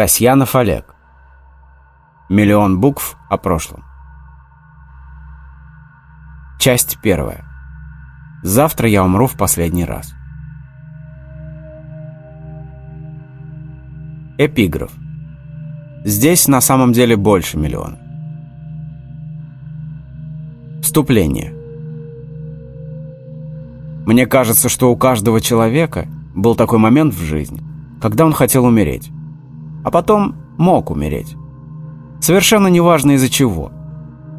Касьянов Олег. Миллион букв о прошлом. Часть первая. Завтра я умру в последний раз. Эпиграф. Здесь на самом деле больше миллиона. Вступление. Мне кажется, что у каждого человека был такой момент в жизни, когда он хотел умереть а потом мог умереть. Совершенно неважно из-за чего.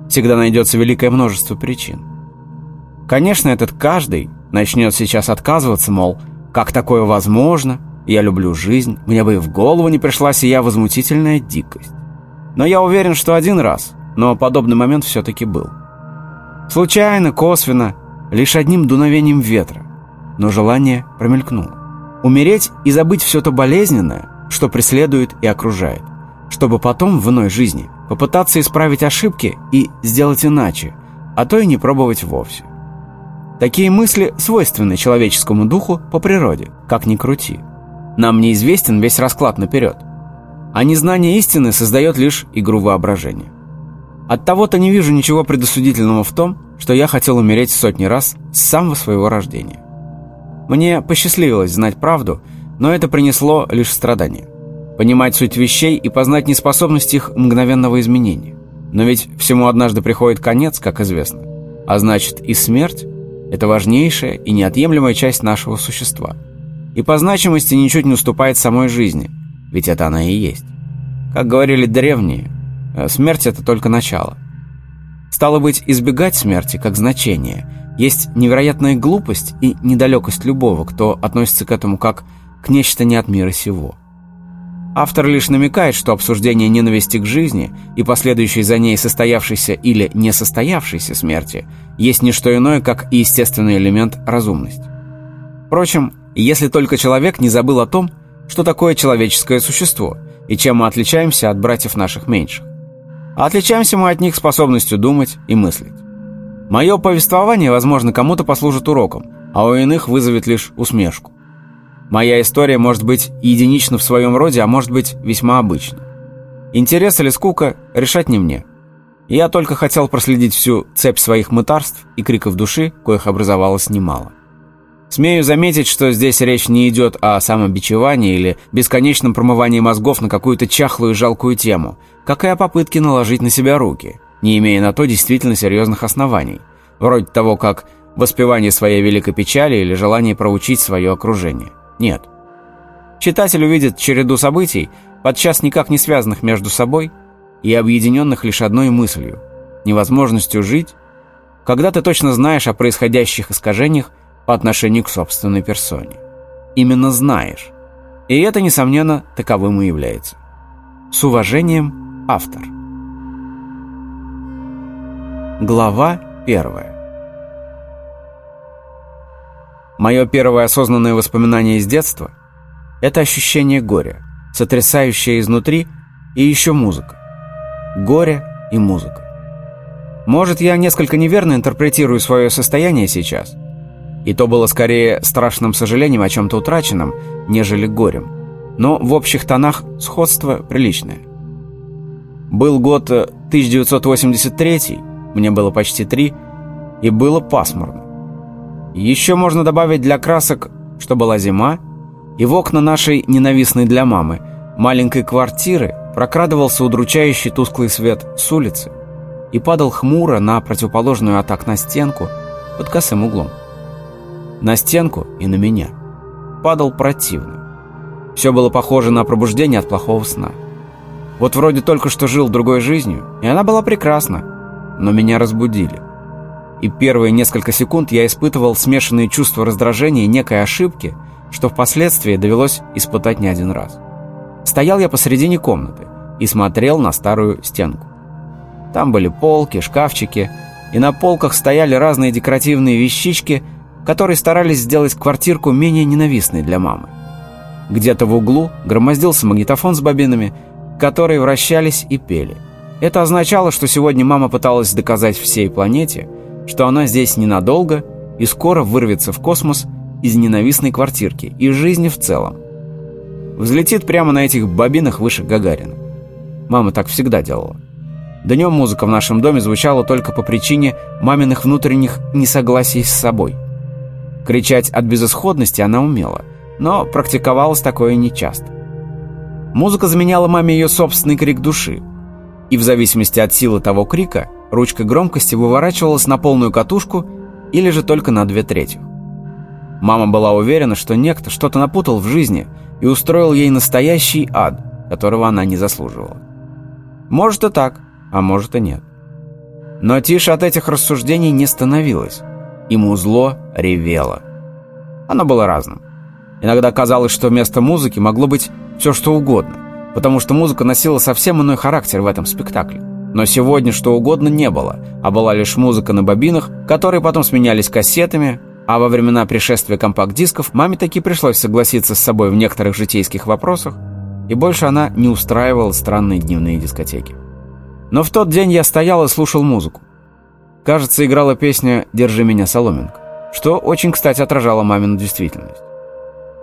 Всегда найдется великое множество причин. Конечно, этот каждый начнет сейчас отказываться, мол, как такое возможно, я люблю жизнь, мне бы и в голову не пришла сия возмутительная дикость. Но я уверен, что один раз, но подобный момент все-таки был. Случайно, косвенно, лишь одним дуновением ветра, но желание промелькнуло. Умереть и забыть все то болезненное, что преследует и окружает, чтобы потом в иной жизни попытаться исправить ошибки и сделать иначе, а то и не пробовать вовсе. Такие мысли свойственны человеческому духу по природе, как ни крути. Нам неизвестен весь расклад наперед, а незнание истины создает лишь игру воображения. От того-то не вижу ничего предосудительного в том, что я хотел умереть сотни раз с самого своего рождения. Мне посчастливилось знать правду – но это принесло лишь страдания. Понимать суть вещей и познать неспособность их мгновенного изменения. Но ведь всему однажды приходит конец, как известно. А значит, и смерть – это важнейшая и неотъемлемая часть нашего существа. И по значимости ничуть не уступает самой жизни, ведь это она и есть. Как говорили древние, э, смерть – это только начало. Стало быть, избегать смерти как значение – есть невероятная глупость и недалекость любого, кто относится к этому как к нечто не от мира сего. Автор лишь намекает, что обсуждение ненависти к жизни и последующей за ней состоявшейся или несостоявшейся смерти есть не что иное, как естественный элемент разумности. Впрочем, если только человек не забыл о том, что такое человеческое существо и чем мы отличаемся от братьев наших меньших. А отличаемся мы от них способностью думать и мыслить. Мое повествование, возможно, кому-то послужит уроком, а у иных вызовет лишь усмешку. Моя история может быть единична в своем роде, а может быть весьма обычна. Интерес или скука решать не мне. Я только хотел проследить всю цепь своих мытарств и криков души, коих образовалось немало. Смею заметить, что здесь речь не идет о самобичевании или бесконечном промывании мозгов на какую-то чахлую и жалкую тему, как и о попытке наложить на себя руки, не имея на то действительно серьезных оснований, вроде того, как воспевание своей великой печали или желание проучить свое окружение. Нет. Читатель увидит череду событий, подчас никак не связанных между собой и объединенных лишь одной мыслью – невозможностью жить, когда ты точно знаешь о происходящих искажениях по отношению к собственной персоне. Именно знаешь. И это, несомненно, таковым и является. С уважением, автор. Глава первая. Мое первое осознанное воспоминание из детства – это ощущение горя, сотрясающее изнутри, и еще музыка. Горе и музыка. Может, я несколько неверно интерпретирую свое состояние сейчас, и то было скорее страшным сожалением о чем-то утраченном, нежели горем, но в общих тонах сходство приличное. Был год 1983, э, мне было почти три, и было пасмурно. Еще можно добавить для красок, что была зима, и в окна нашей ненавистной для мамы маленькой квартиры прокрадывался удручающий тусклый свет с улицы и падал хмуро на противоположную от окна стенку под косым углом. На стенку и на меня. Падал противно. Все было похоже на пробуждение от плохого сна. Вот вроде только что жил другой жизнью, и она была прекрасна, но меня разбудили и первые несколько секунд я испытывал смешанные чувства раздражения и некой ошибки, что впоследствии довелось испытать не один раз. Стоял я посредине комнаты и смотрел на старую стенку. Там были полки, шкафчики, и на полках стояли разные декоративные вещички, которые старались сделать квартирку менее ненавистной для мамы. Где-то в углу громоздился магнитофон с бобинами, которые вращались и пели. Это означало, что сегодня мама пыталась доказать всей планете – что она здесь ненадолго и скоро вырвется в космос из ненавистной квартирки и жизни в целом. взлетит прямо на этих бобинах выше Гагарина. Мама так всегда делала. Днем музыка в нашем доме звучала только по причине маминых внутренних несогласий с собой. Кричать от безысходности она умела, но практиковалось такое нечасто. Музыка заменяла маме ее собственный крик души, и в зависимости от силы того крика ручка громкости выворачивалась на полную катушку или же только на две трети. Мама была уверена, что некто что-то напутал в жизни и устроил ей настоящий ад, которого она не заслуживала. Может и так, а может и нет. Но тише от этих рассуждений не становилось. Ему зло ревело. Оно было разным. Иногда казалось, что вместо музыки могло быть все что угодно, потому что музыка носила совсем иной характер в этом спектакле. Но сегодня что угодно не было, а была лишь музыка на бобинах, которые потом сменялись кассетами, а во времена пришествия компакт-дисков маме таки пришлось согласиться с собой в некоторых житейских вопросах, и больше она не устраивала странные дневные дискотеки. Но в тот день я стоял и слушал музыку. Кажется, играла песня «Держи меня, соломинка», что очень, кстати, отражало мамину действительность.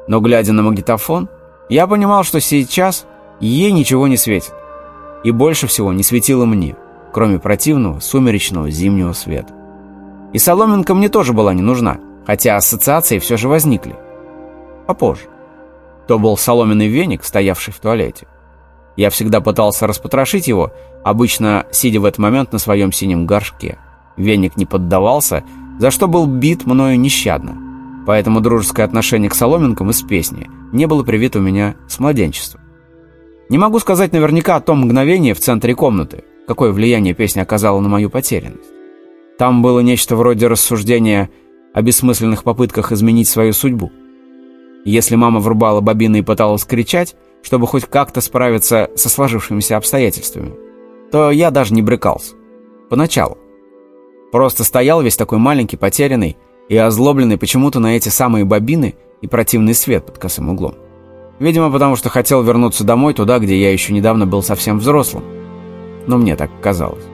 Но, глядя на магнитофон, я понимал, что сейчас ей ничего не светит. И больше всего не светило мне, кроме противного сумеречного зимнего света. И соломинка мне тоже была не нужна, хотя ассоциации все же возникли. Попозже. То был соломенный веник, стоявший в туалете. Я всегда пытался распотрошить его, обычно сидя в этот момент на своем синем горшке. Веник не поддавался, за что был бит мною нещадно. Поэтому дружеское отношение к соломинкам из песни не было привито у меня с младенчества. Не могу сказать наверняка о том мгновении в центре комнаты, какое влияние песня оказала на мою потерянность. Там было нечто вроде рассуждения о бессмысленных попытках изменить свою судьбу. Если мама врубала бобины и пыталась кричать, чтобы хоть как-то справиться со сложившимися обстоятельствами, то я даже не брыкался. Поначалу. Просто стоял весь такой маленький, потерянный и озлобленный почему-то на эти самые бобины и противный свет под косым углом. Видимо, потому что хотел вернуться домой, туда, где я еще недавно был совсем взрослым. Но мне так казалось.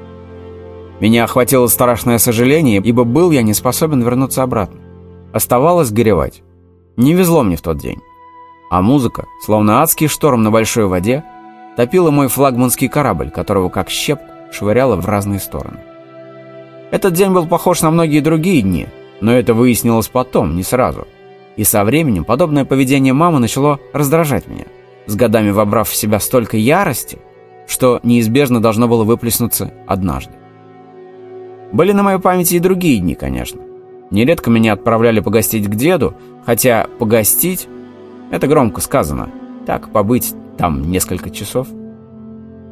Меня охватило страшное сожаление, ибо был я не способен вернуться обратно. Оставалось горевать. Не везло мне в тот день. А музыка, словно адский шторм на большой воде, топила мой флагманский корабль, которого как щепку швыряла в разные стороны. Этот день был похож на многие другие дни, но это выяснилось потом, не сразу. И со временем подобное поведение мамы начало раздражать меня, с годами вобрав в себя столько ярости, что неизбежно должно было выплеснуться однажды. Были на моей памяти и другие дни, конечно. Нередко меня отправляли погостить к деду, хотя погостить это громко сказано. Так, побыть там несколько часов.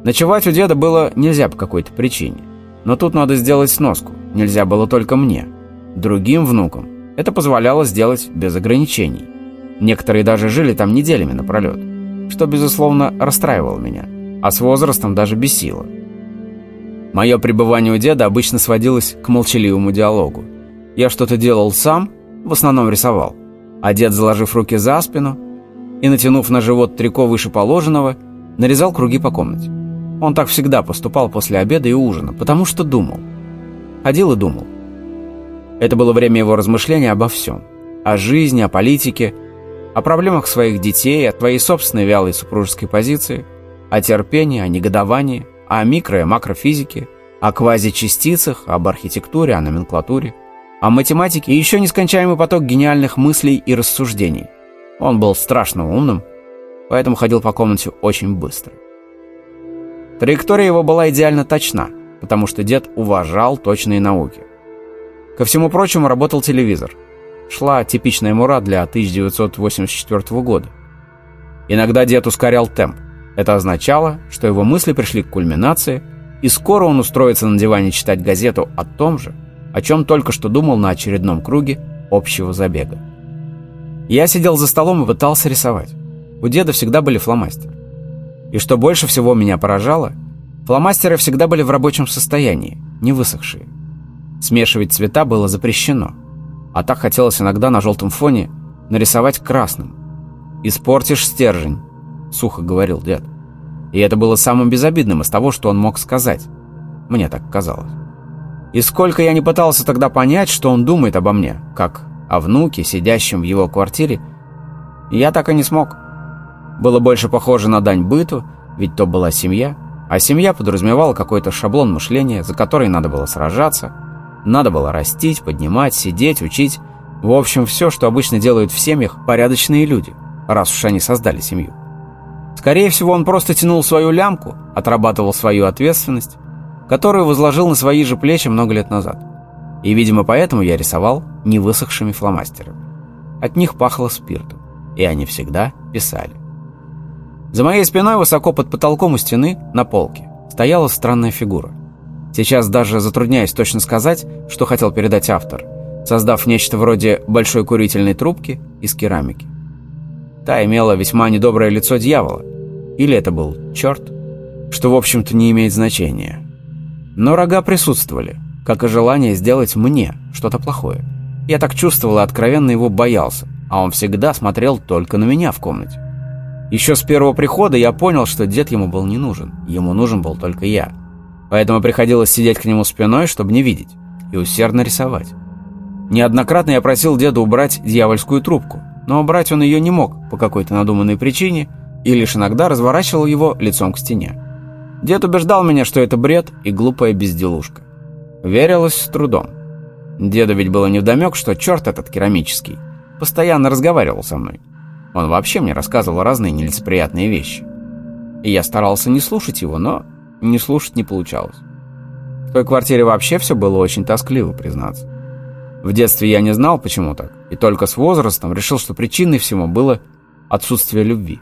Ночевать у деда было нельзя по какой-то причине. Но тут надо сделать сноску. Нельзя было только мне. Другим внукам это позволяло сделать без ограничений. Некоторые даже жили там неделями напролет, что, безусловно, расстраивало меня, а с возрастом даже бесило. Мое пребывание у деда обычно сводилось к молчаливому диалогу. Я что-то делал сам, в основном рисовал, а дед, заложив руки за спину, и, натянув на живот трико выше положенного, нарезал круги по комнате. Он так всегда поступал после обеда и ужина, потому что думал. Ходил и думал. Это было время его размышления обо всем. О жизни, о политике, о проблемах своих детей, о твоей собственной вялой супружеской позиции, о терпении, о негодовании, о микро- и макрофизике, о квазичастицах, об архитектуре, о номенклатуре, о математике и еще нескончаемый поток гениальных мыслей и рассуждений – он был страшно умным, поэтому ходил по комнате очень быстро. Траектория его была идеально точна, потому что дед уважал точные науки. Ко всему прочему работал телевизор. Шла типичная мура для 1984 года. Иногда дед ускорял темп. Это означало, что его мысли пришли к кульминации, и скоро он устроится на диване читать газету о том же, о чем только что думал на очередном круге общего забега. Я сидел за столом и пытался рисовать. У деда всегда были фломастеры. И что больше всего меня поражало, фломастеры всегда были в рабочем состоянии, не высохшие. Смешивать цвета было запрещено, а так хотелось иногда на желтом фоне нарисовать красным. «Испортишь стержень», — сухо говорил дед. И это было самым безобидным из того, что он мог сказать. Мне так казалось. И сколько я не пытался тогда понять, что он думает обо мне, как о внуке, сидящем в его квартире, я так и не смог. было больше похоже на дань быту, ведь то была семья, а семья подразумевала какой-то шаблон мышления, за который надо было сражаться, надо было растить, поднимать, сидеть, учить. В общем, все, что обычно делают в семьях порядочные люди, раз уж они создали семью. Скорее всего, он просто тянул свою лямку, отрабатывал свою ответственность, которую возложил на свои же плечи много лет назад. И, видимо, поэтому я рисовал невысохшими фломастерами. От них пахло спиртом, и они всегда писали. За моей спиной, высоко под потолком у стены, на полке, стояла странная фигура. Сейчас даже затрудняюсь точно сказать, что хотел передать автор, создав нечто вроде большой курительной трубки из керамики. Та имела весьма недоброе лицо дьявола. Или это был черт, что, в общем-то, не имеет значения. Но рога присутствовали, как и желание сделать мне что-то плохое. Я так чувствовал и откровенно его боялся, а он всегда смотрел только на меня в комнате. Еще с первого прихода я понял, что дед ему был не нужен, ему нужен был только я. Поэтому приходилось сидеть к нему спиной, чтобы не видеть, и усердно рисовать. Неоднократно я просил деда убрать дьявольскую трубку, но убрать он ее не мог по какой-то надуманной причине и лишь иногда разворачивал его лицом к стене. Дед убеждал меня, что это бред и глупая безделушка. Верилось с трудом. Деду ведь было невдомек, что черт этот керамический постоянно разговаривал со мной. Он вообще мне рассказывал разные нелицеприятные вещи. И я старался не слушать его, но не слушать не получалось. В той квартире вообще все было очень тоскливо, признаться. В детстве я не знал, почему так, и только с возрастом решил, что причиной всему было отсутствие любви.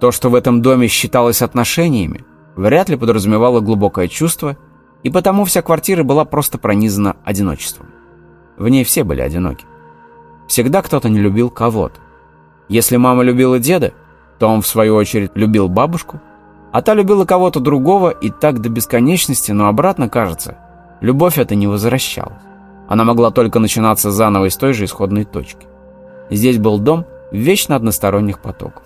То, что в этом доме считалось отношениями, вряд ли подразумевало глубокое чувство, и потому вся квартира была просто пронизана одиночеством. В ней все были одиноки. Всегда кто-то не любил кого-то. Если мама любила деда, то он, в свою очередь, любил бабушку, а та любила кого-то другого, и так до бесконечности, но обратно, кажется, любовь это не возвращалась. Она могла только начинаться заново из той же исходной точки. Здесь был дом вечно односторонних потоков.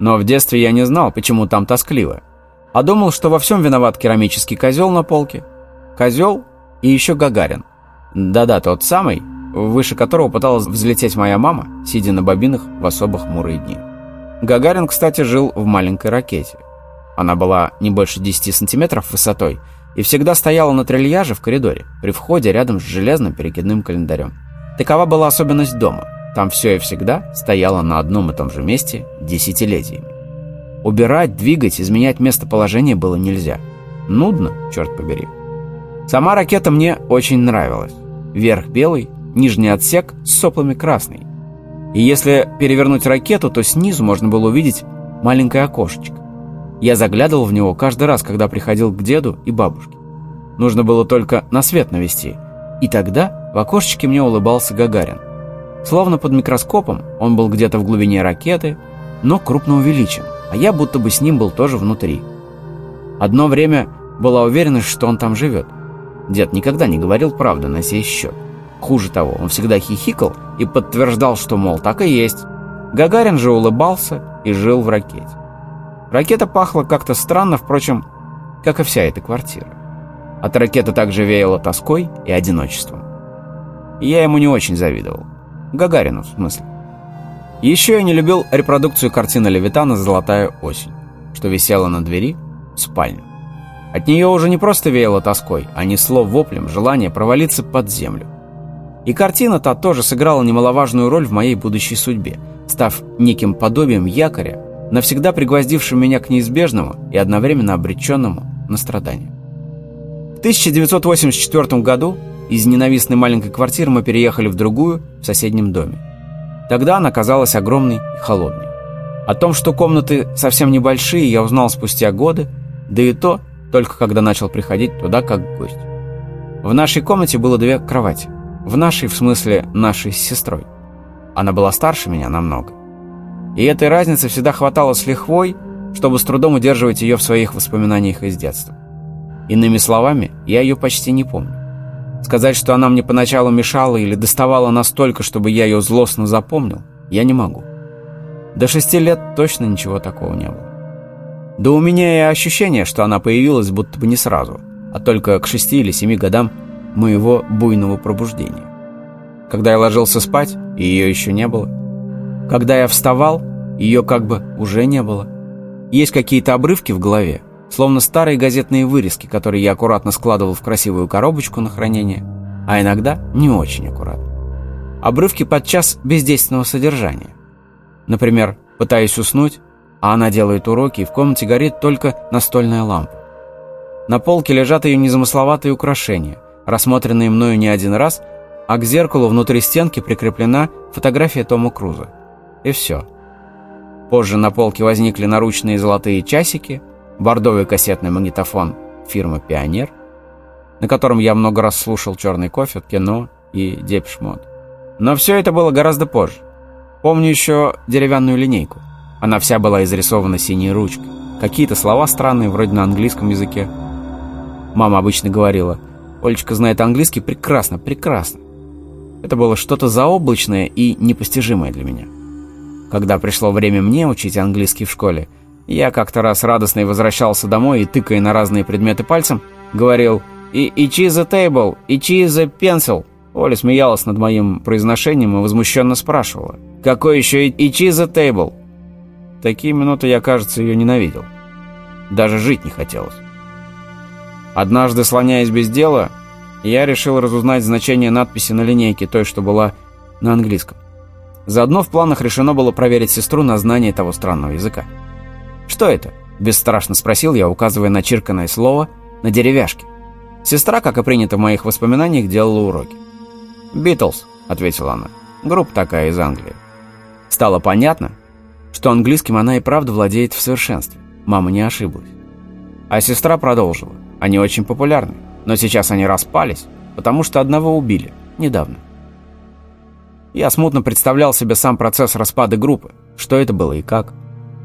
Но в детстве я не знал, почему там тоскливо, а думал, что во всем виноват керамический козел на полке. Козел и еще Гагарин. Да-да, тот самый, выше которого пыталась взлететь моя мама, сидя на бобинах в особо хмурые дни. Гагарин, кстати, жил в маленькой ракете. Она была не больше 10 сантиметров высотой и всегда стояла на трильяже в коридоре, при входе рядом с железным перекидным календарем. Такова была особенность дома. Там все и всегда стояло на одном и том же месте десятилетиями. Убирать, двигать, изменять местоположение было нельзя. Нудно, черт побери. Сама ракета мне очень нравилась. Верх белый, нижний отсек с соплами красный. И если перевернуть ракету, то снизу можно было увидеть маленькое окошечко. Я заглядывал в него каждый раз, когда приходил к деду и бабушке. Нужно было только на свет навести. И тогда в окошечке мне улыбался Гагарин. Словно под микроскопом он был где-то в глубине ракеты, но крупно увеличен, а я будто бы с ним был тоже внутри. Одно время была уверенность, что он там живет. Дед никогда не говорил правду на сей счет. Хуже того, он всегда хихикал и подтверждал, что, мол, так и есть. Гагарин же улыбался и жил в ракете. Ракета пахла как-то странно, впрочем, как и вся эта квартира. От ракеты также веяло тоской и одиночеством. Я ему не очень завидовал. Гагарину, в смысле. Еще я не любил репродукцию картины Левитана «Золотая осень», что висела на двери в спальню. От нее уже не просто веяло тоской, а несло воплем желание провалиться под землю. И картина та тоже сыграла немаловажную роль в моей будущей судьбе, став неким подобием якоря, навсегда пригвоздившим меня к неизбежному и одновременно обреченному на страдания. В 1984 году из ненавистной маленькой квартиры мы переехали в другую, в соседнем доме. Тогда она казалась огромной и холодной. О том, что комнаты совсем небольшие, я узнал спустя годы, да и то только когда начал приходить туда как гость. В нашей комнате было две кровати. В нашей, в смысле, нашей с сестрой. Она была старше меня намного. И этой разницы всегда хватало с лихвой, чтобы с трудом удерживать ее в своих воспоминаниях из детства. Иными словами, я ее почти не помню. Сказать, что она мне поначалу мешала или доставала настолько, чтобы я ее злостно запомнил, я не могу. До шести лет точно ничего такого не было. Да у меня и ощущение, что она появилась будто бы не сразу, а только к шести или семи годам моего буйного пробуждения. Когда я ложился спать, и ее еще не было, когда я вставал, Ее как бы уже не было. Есть какие-то обрывки в голове, словно старые газетные вырезки, которые я аккуратно складывал в красивую коробочку на хранение, а иногда не очень аккуратно. Обрывки подчас бездейственного содержания. Например, пытаюсь уснуть, а она делает уроки, и в комнате горит только настольная лампа. На полке лежат ее незамысловатые украшения, рассмотренные мною не один раз, а к зеркалу внутри стенки прикреплена фотография Тома Круза. И все. Позже на полке возникли наручные золотые часики, бордовый кассетный магнитофон фирмы «Пионер», на котором я много раз слушал «Черный кофе», кино и «Депшмот». Но все это было гораздо позже. Помню еще деревянную линейку. Она вся была изрисована синей ручкой. Какие-то слова странные, вроде на английском языке. Мама обычно говорила, «Олечка знает английский прекрасно, прекрасно». Это было что-то заоблачное и непостижимое для меня. Когда пришло время мне учить английский в школе, я как-то раз радостно возвращался домой и, тыкая на разные предметы пальцем, говорил «И «Each is a table, is a pencil». Оля смеялась над моим произношением и возмущенно спрашивала «Какой еще «Each is a table»?» Такие минуты я, кажется, ее ненавидел. Даже жить не хотелось. Однажды, слоняясь без дела, я решил разузнать значение надписи на линейке, той, что была на английском. Заодно в планах решено было проверить сестру на знание того странного языка. «Что это?» – бесстрашно спросил я, указывая на чирканное слово на деревяшке. Сестра, как и принято в моих воспоминаниях, делала уроки. «Битлз», – ответила она. «Группа такая из Англии». Стало понятно, что английским она и правда владеет в совершенстве. Мама не ошиблась. А сестра продолжила. Они очень популярны. Но сейчас они распались, потому что одного убили недавно. Я смутно представлял себе сам процесс распада группы, что это было и как.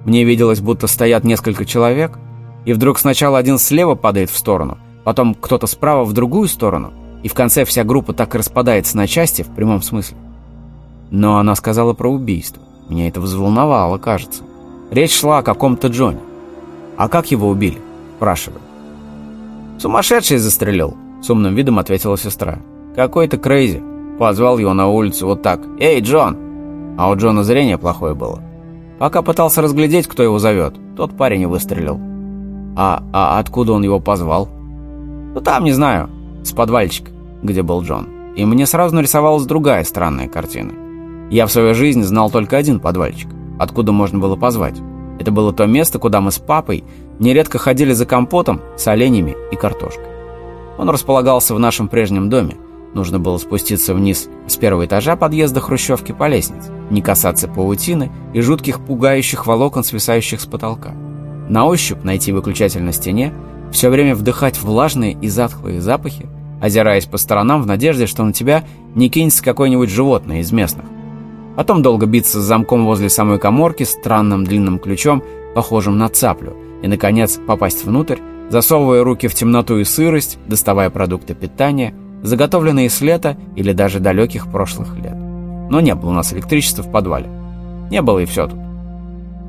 Мне виделось, будто стоят несколько человек, и вдруг сначала один слева падает в сторону, потом кто-то справа в другую сторону, и в конце вся группа так и распадается на части в прямом смысле. Но она сказала про убийство. Меня это взволновало, кажется. Речь шла о каком-то Джоне. «А как его убили?» – спрашиваю. «Сумасшедший застрелил», — с умным видом ответила сестра. «Какой-то crazy». Позвал его на улицу вот так. «Эй, Джон!» А у Джона зрение плохое было. Пока пытался разглядеть, кто его зовет, тот парень и выстрелил. А, а откуда он его позвал? Ну там, не знаю, с подвальчика, где был Джон. И мне сразу нарисовалась другая странная картина. Я в свою жизнь знал только один подвальчик, откуда можно было позвать. Это было то место, куда мы с папой нередко ходили за компотом с оленями и картошкой. Он располагался в нашем прежнем доме. Нужно было спуститься вниз с первого этажа подъезда Хрущевки по лестнице, не касаться паутины и жутких пугающих волокон, свисающих с потолка. На ощупь найти выключатель на стене, все время вдыхать влажные и затхлые запахи, озираясь по сторонам в надежде, что на тебя не кинется какое-нибудь животное из местных. Потом долго биться с замком возле самой коморки странным длинным ключом, похожим на цаплю, и, наконец, попасть внутрь, засовывая руки в темноту и сырость, доставая продукты питания, заготовленные с лета или даже далеких прошлых лет. Но не было у нас электричества в подвале. Не было и все тут.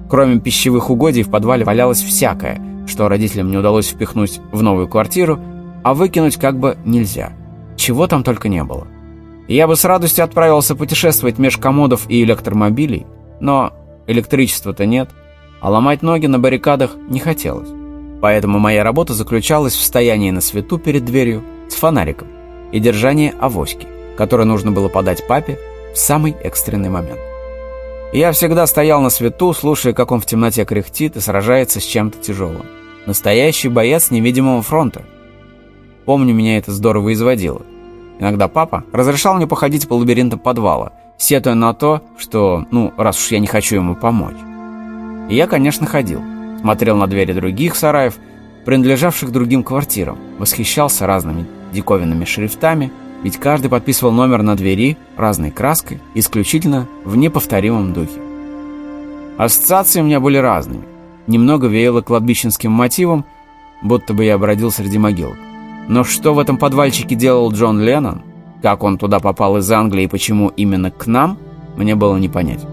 Кроме пищевых угодий в подвале валялось всякое, что родителям не удалось впихнуть в новую квартиру, а выкинуть как бы нельзя. Чего там только не было. Я бы с радостью отправился путешествовать меж комодов и электромобилей, но электричества-то нет, а ломать ноги на баррикадах не хотелось. Поэтому моя работа заключалась в стоянии на свету перед дверью с фонариком и держании авоськи, которую нужно было подать папе в самый экстренный момент. Я всегда стоял на свету, слушая, как он в темноте кряхтит и сражается с чем-то тяжелым. Настоящий боец невидимого фронта. Помню, меня это здорово изводило. Иногда папа разрешал мне походить по лабиринтам подвала, сетуя на то, что, ну, раз уж я не хочу ему помочь. И я, конечно, ходил. Смотрел на двери других сараев, принадлежавших другим квартирам, восхищался разными диковинными шрифтами, ведь каждый подписывал номер на двери разной краской, исключительно в неповторимом духе. Ассоциации у меня были разными. Немного веяло кладбищенским мотивом, будто бы я бродил среди могилок. Но что в этом подвальчике делал Джон Леннон, как он туда попал из Англии и почему именно к нам, мне было не понять.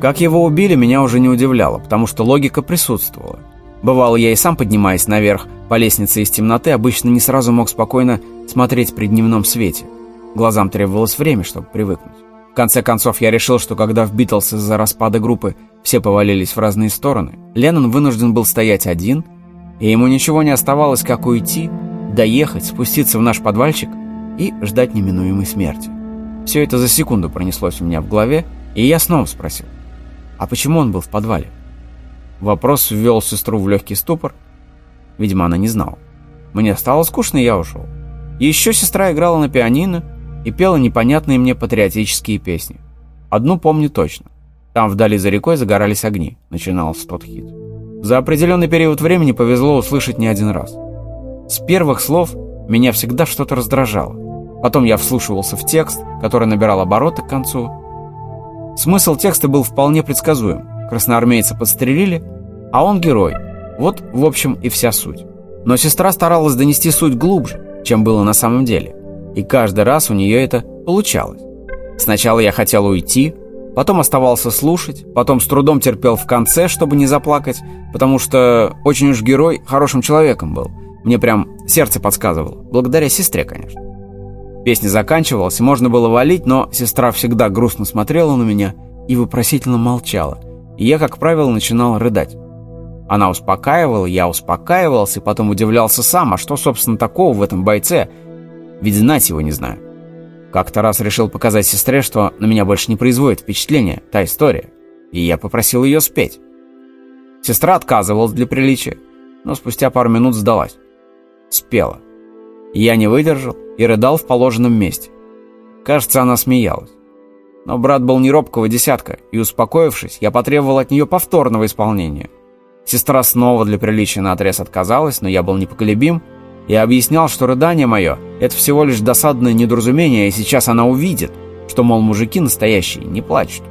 Как его убили, меня уже не удивляло, потому что логика присутствовала. Бывало, я и сам, поднимаясь наверх по лестнице из темноты, обычно не сразу мог спокойно смотреть при дневном свете. Глазам требовалось время, чтобы привыкнуть. В конце концов, я решил, что когда в Битлз из-за распада группы все повалились в разные стороны, Леннон вынужден был стоять один, и ему ничего не оставалось, как уйти, доехать, спуститься в наш подвальчик и ждать неминуемой смерти. Все это за секунду пронеслось у меня в голове, и я снова спросил, а почему он был в подвале? Вопрос ввел сестру в легкий ступор. Видимо, она не знала. Мне стало скучно, и я ушел. Еще сестра играла на пианино и пела непонятные мне патриотические песни. Одну помню точно. Там вдали за рекой загорались огни, начинался тот хит. За определенный период времени повезло услышать не один раз. С первых слов меня всегда что-то раздражало. Потом я вслушивался в текст, который набирал обороты к концу. Смысл текста был вполне предсказуем. Красноармейца подстрелили, а он герой. Вот, в общем, и вся суть. Но сестра старалась донести суть глубже, чем было на самом деле. И каждый раз у нее это получалось. Сначала я хотел уйти, потом оставался слушать, потом с трудом терпел в конце, чтобы не заплакать, потому что очень уж герой хорошим человеком был. Мне прям сердце подсказывало. Благодаря сестре, конечно. Песня заканчивалась, можно было валить, но сестра всегда грустно смотрела на меня и вопросительно молчала. И я, как правило, начинал рыдать. Она успокаивала, я успокаивался, и потом удивлялся сам, а что, собственно, такого в этом бойце? Ведь знать его не знаю. Как-то раз решил показать сестре, что на меня больше не производит впечатление та история, и я попросил ее спеть. Сестра отказывалась для приличия, но спустя пару минут сдалась. Спела. Я не выдержал и рыдал в положенном месте. Кажется, она смеялась. Но брат был не робкого десятка, и, успокоившись, я потребовал от нее повторного исполнения – Сестра снова для приличия наотрез отказалась, но я был непоколебим и объяснял, что рыдание мое — это всего лишь досадное недоразумение, и сейчас она увидит, что, мол, мужики настоящие не плачут.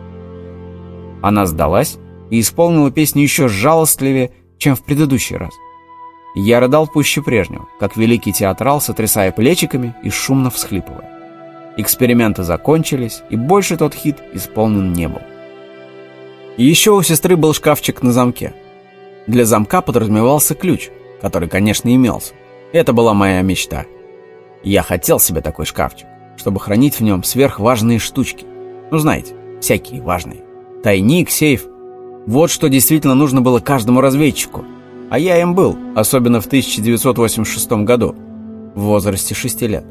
Она сдалась и исполнила песню еще жалостливее, чем в предыдущий раз. Я рыдал пуще прежнего, как великий театрал, сотрясая плечиками и шумно всхлипывая. Эксперименты закончились, и больше тот хит исполнен не был. Еще у сестры был шкафчик на замке — для замка подразумевался ключ, который, конечно, имелся. Это была моя мечта. Я хотел себе такой шкафчик, чтобы хранить в нем сверхважные штучки. Ну, знаете, всякие важные. Тайник, сейф. Вот что действительно нужно было каждому разведчику. А я им был, особенно в 1986 году, в возрасте 6 лет.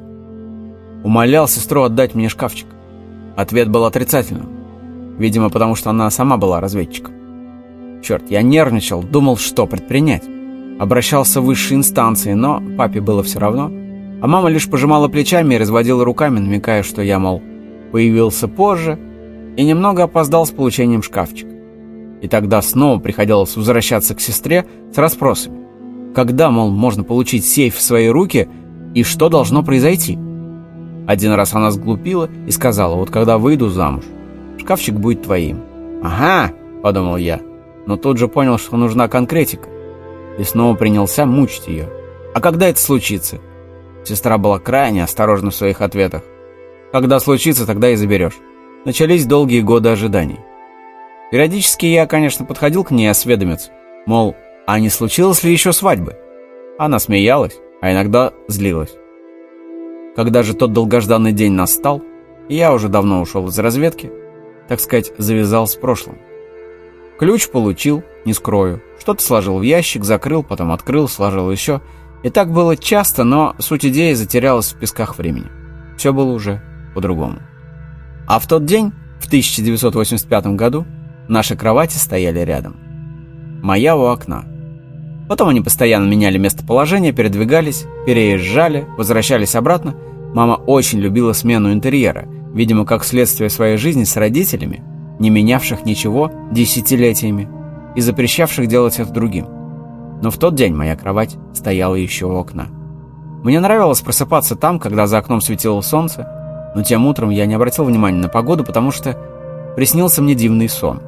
Умолял сестру отдать мне шкафчик. Ответ был отрицательным. Видимо, потому что она сама была разведчиком. Черт, я нервничал, думал, что предпринять. Обращался в высшие инстанции, но папе было все равно. А мама лишь пожимала плечами и разводила руками, намекая, что я, мол, появился позже и немного опоздал с получением шкафчика. И тогда снова приходилось возвращаться к сестре с расспросами. Когда, мол, можно получить сейф в свои руки и что должно произойти? Один раз она сглупила и сказала, вот когда выйду замуж, шкафчик будет твоим. «Ага», — подумал я, но тут же понял, что нужна конкретика, и снова принялся мучить ее. «А когда это случится?» Сестра была крайне осторожна в своих ответах. «Когда случится, тогда и заберешь». Начались долгие годы ожиданий. Периодически я, конечно, подходил к ней осведомиться, мол, а не случилось ли еще свадьбы? Она смеялась, а иногда злилась. Когда же тот долгожданный день настал, я уже давно ушел из разведки, так сказать, завязал с прошлым. Ключ получил, не скрою. Что-то сложил в ящик, закрыл, потом открыл, сложил еще. И так было часто, но суть идеи затерялась в песках времени. Все было уже по-другому. А в тот день, в 1985 году, наши кровати стояли рядом. Моя у окна. Потом они постоянно меняли местоположение, передвигались, переезжали, возвращались обратно. Мама очень любила смену интерьера, видимо, как следствие своей жизни с родителями – не менявших ничего десятилетиями и запрещавших делать это другим. Но в тот день моя кровать стояла еще у окна. Мне нравилось просыпаться там, когда за окном светило солнце, но тем утром я не обратил внимания на погоду, потому что приснился мне дивный сон.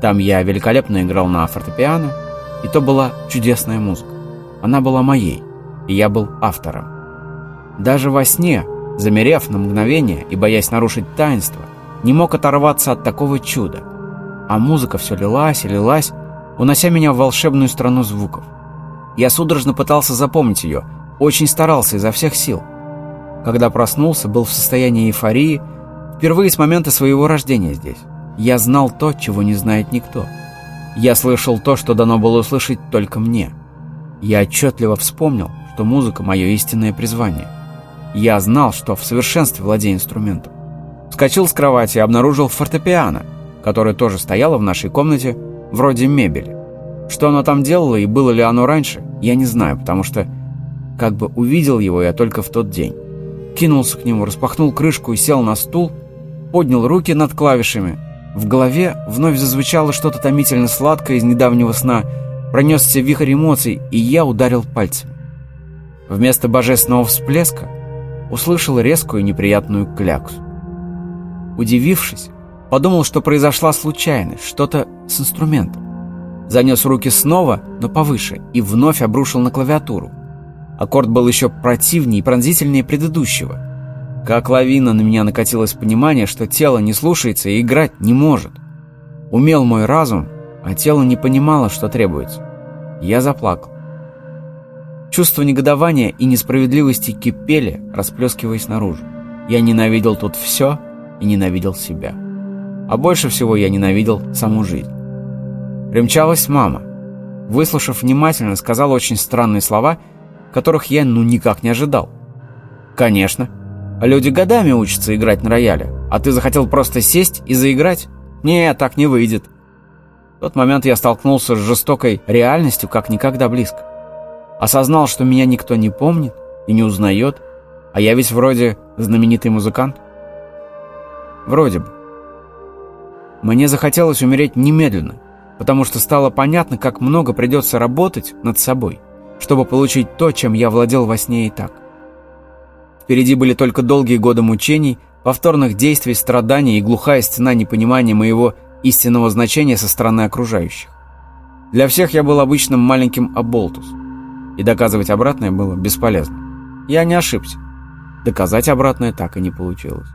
Там я великолепно играл на фортепиано, и то была чудесная музыка. Она была моей, и я был автором. Даже во сне, замерев на мгновение и боясь нарушить таинство, не мог оторваться от такого чуда. А музыка все лилась и лилась, унося меня в волшебную страну звуков. Я судорожно пытался запомнить ее, очень старался изо всех сил. Когда проснулся, был в состоянии эйфории Впервые с момента своего рождения здесь. Я знал то, чего не знает никто. Я слышал то, что дано было услышать только мне. Я отчетливо вспомнил, что музыка – мое истинное призвание. Я знал, что в совершенстве владею инструментом. Вскочил с кровати и обнаружил фортепиано, которое тоже стояло в нашей комнате, вроде мебели. Что оно там делало и было ли оно раньше, я не знаю, потому что как бы увидел его я только в тот день. Кинулся к нему, распахнул крышку и сел на стул, поднял руки над клавишами. В голове вновь зазвучало что-то томительно сладкое из недавнего сна, пронесся вихрь эмоций, и я ударил пальцем. Вместо божественного всплеска услышал резкую неприятную кляксу. Удивившись, подумал, что произошла случайность, что-то с инструментом. Занес руки снова, но повыше, и вновь обрушил на клавиатуру. Аккорд был еще противнее и пронзительнее предыдущего. Как лавина на меня накатилось понимание, что тело не слушается и играть не может. Умел мой разум, а тело не понимало, что требуется. Я заплакал. Чувство негодования и несправедливости кипели, расплескиваясь наружу. Я ненавидел тут все и ненавидел себя. А больше всего я ненавидел саму жизнь. Примчалась мама. Выслушав внимательно, сказала очень странные слова – которых я ну никак не ожидал. «Конечно. Люди годами учатся играть на рояле, а ты захотел просто сесть и заиграть? Не, так не выйдет». В тот момент я столкнулся с жестокой реальностью как никогда близко. Осознал, что меня никто не помнит и не узнает, а я ведь вроде знаменитый музыкант. Вроде бы. Мне захотелось умереть немедленно, потому что стало понятно, как много придется работать над собой чтобы получить то, чем я владел во сне и так. Впереди были только долгие годы мучений, повторных действий, страданий и глухая стена непонимания моего истинного значения со стороны окружающих. Для всех я был обычным маленьким оболтус, и доказывать обратное было бесполезно. Я не ошибся. Доказать обратное так и не получилось.